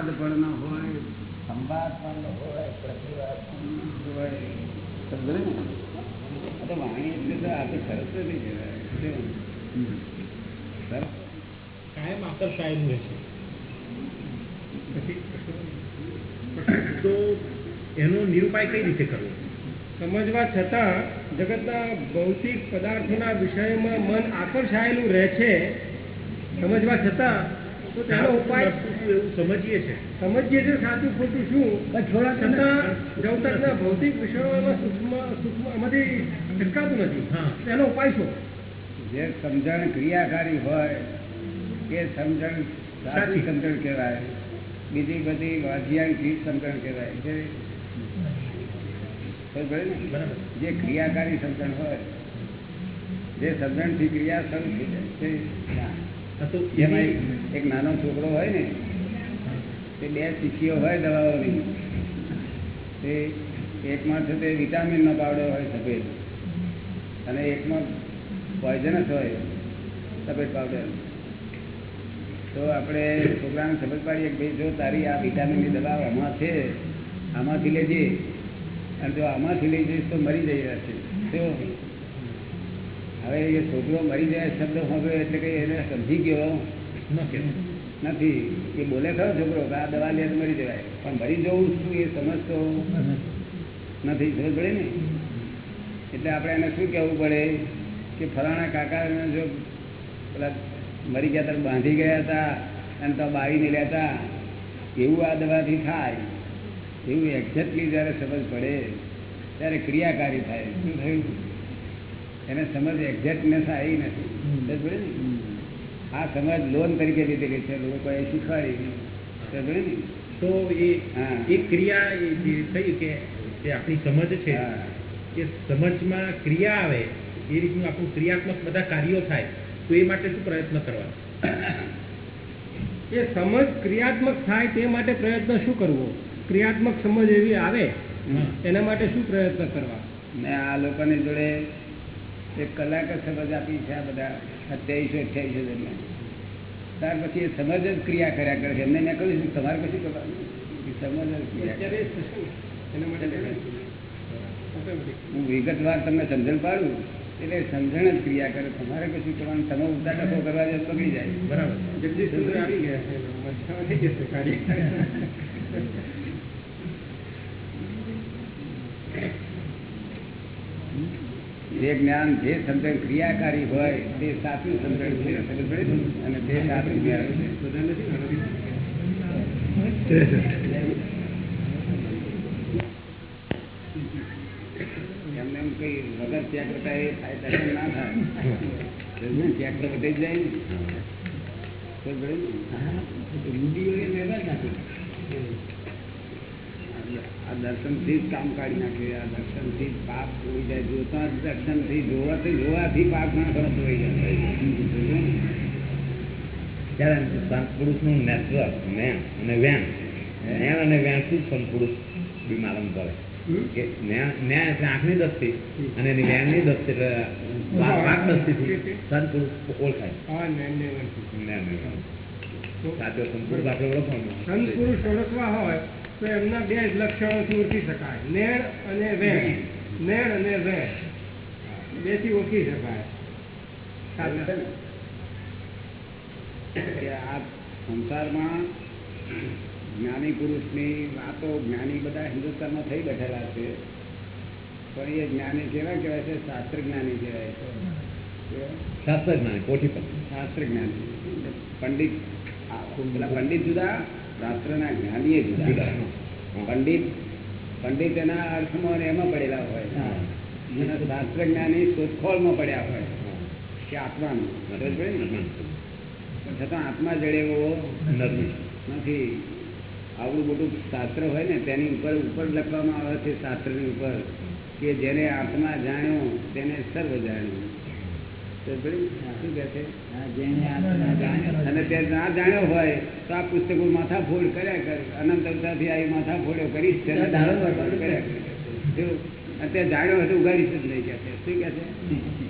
વાદ પણ ન હોય. સંવાદ પણ ન હોય પ્રતિવાદ પણ હોય. સમજે ને? તો વાણી એટલે તો આ તો સરસ્વતી કહેવાય. કાયમ આકર્ષાયેલું રહે છે. તો એનો નિરૂપાય કઈ રીતે કરવો? સમજવા છતાં જગતના ભૌતિક પદાર્થોના વિષયમાં મન આકર્ષાયેલું રહે છે. સમજવા છતાં તો તેનો ઉપાય એવું સમજીએ છે. સમજીએ છે સાચું ખોટું શું? છતાં જવતકના ભૌતિક વિષયોમાં સૂક્ષ્મ સૂક્ષ્મ છટકાતું નથી. હા. ઉપાય શું? જે સમજણ ક્રિયાકારી હોય એ સમજણ સાચી. સમજણ કહેવાય. બીજી બધી વાજિયાની સમજણ કહેવાય. જે ક્રિયાકારી સમજણ હોય જે સમજણથી ક્રિયા શરૂ થઈ જાય તો એક- નાનો છોકરો હોય ને તે બે શીખીઓ હોય દવાઓની. તે એકમાં છે તે વિટામિનનો પાવડો હોય સફેદ. અને એકમાં પોઈઝનસ હોય સફેદ પાવડર. તો આપણે છોકરાને સફેદ પાડીએ ભાઈ જો તારી આ વિટામિનની દવા આમાં છે આમાંથી લેજે. અને જો આમાંથી લઈ જઈશ તો મરી જઈ રહેશે તો હવે એ છોકરો મરી જાય શબ્દ હવે એટલે કે એને સમજી ગયો નથી. એ બોલે ખરો છોકરો કે આ દવા લે મરી જવાય. પણ મરી જવું શું એ સમજતો નથી. સમજ પડે ને? એટલે આપણે એને શું કહેવું પડે કે ફલાણા કાકા જો પેલા મરી ગયા ત્યારે બાંધી ગયા હતા અને તો બાવીને લેતા એવું આ દવાથી થાય. એવું એક્ઝેક્ટલી જ્યારે સમજ પડે, ત્યારે ક્રિયાકારી થાય. શું થયું? એને સમજ એક્ઝેક્ટનેસ આવી નથી. આ સમજ લોન તરીકે લીધેલી છે લોકોએ શીખવાડી તો એ. એ ક્રિયા જે થઈ કે જે આપણી સમજ છે. એ સમજમાં ક્રિયા આવે એ રીતનું આપણું ક્રિયાત્મક બધા કાર્યો થાય તો એ માટે શું પ્રયત્ન કરવા એ સમજ ક્રિયાત્મક થાય તે માટે પ્રયત્ન શું કરવો? ક્રિયાત્મક સમજ એવી આવે એના માટે શું પ્રયત્ન કરવા? ને આ લોકોની જોડે એક કલાક જ સમજ આપી છે આ બધા અઠ્યાવીસો અઠ્યાવીસો દરમિયાન. ત્યાર પછી એ સમજ જ ક્રિયા કર્યા કરે છે. એમને મેં કહ્યું છું તમારે કશું કરવાનું સમજ. હું વિગતવાર તમને સમજણ પાડું એટલે સમજણ જ ક્રિયા કરે. તમારે કશું કરવાનું તમે ઉદા કસો કરવા જાય તો જાય. બરાબર. જગદીશ આવી ગયા છે મજામાં થઈ જશે કાર્ય જે જ્ઞાન, જે સમજણ ક્રિયાકારી હોય, તે સાચું સમજણ છે? અને તે સાચું જ્ઞાન છે? એમને એમ કઈ વગર ચેક બતાવે એ ફાયદા ના થાય ચેક તો બતાવી જાય ને એ? આ દર્શનથી જ કામ કાઢી નાખે આ દર્શનથી જ પાપ ધોઈ જાય. જોતા જ દર્શનથી જોવાથી જોવાથી પાપ ના ખરાબ ધોઈ જાય. ત્યારે સંત નેટવર્ક જ્ઞાન અને વ્યાન જ્ઞાન અને વ્યાનથી જ સંત પુરુષ બી માલમ કે એટલે આંખની અને એની વ્યાનની દ્રષ્ટિ એટલે વાક ઓળખાય. સાચો સંત આપણે ઓળખવાનું સંત ઓળખવા હોય તો એમના બે જ લક્ષણોથી ઓળખી શકાય. નેણ અને વેણ. નેણ. અને વેણ. બેથી ઓળખી શકાય. આ સંસારમાં જ્ઞાની પુરુષની વાતો જ્ઞાની બધા હિન્દુસ્તાનમાં થઈ બેઠેલા છે. પણ એ જ્ઞાની કેવા કહેવાય છે? શાસ્ત્ર જ્ઞાની કહેવાય છે. શાસ્ત્ર જ્ઞાન કોઠી પર શાસ્ત્ર જ્ઞાની પંડિત પેલા પંડિત જુદા શાસ્ત્રના જ્ઞાની જુદા. જુદા. પંડિત પંડિત એના અર્થમાં એમાં પડેલા હોય. શાસ્ત્ર જ્ઞાની શોધખોળમાં પડ્યા હોય. કે આત્માનું. પણ છતાં આત્મા જડે એવો નથી. નથી. આવડું મોટું શાસ્ત્ર હોય ને તેની ઉપર ઉપર લખવામાં આવે છે શાસ્ત્રની ઉપર કે જેને આત્મા જાણ્યો તેને સર્વ જાણ્યું. અને તે ના જાણ્યો હોય, તો આ પુસ્તકો માથા ફોડ કર્યા કરે. અનંત અવતારથી આવી માથા ફોડ્યો કરી. જાણ્યો હોય તો ઉગાડી જ નહીં કે શું કે છે?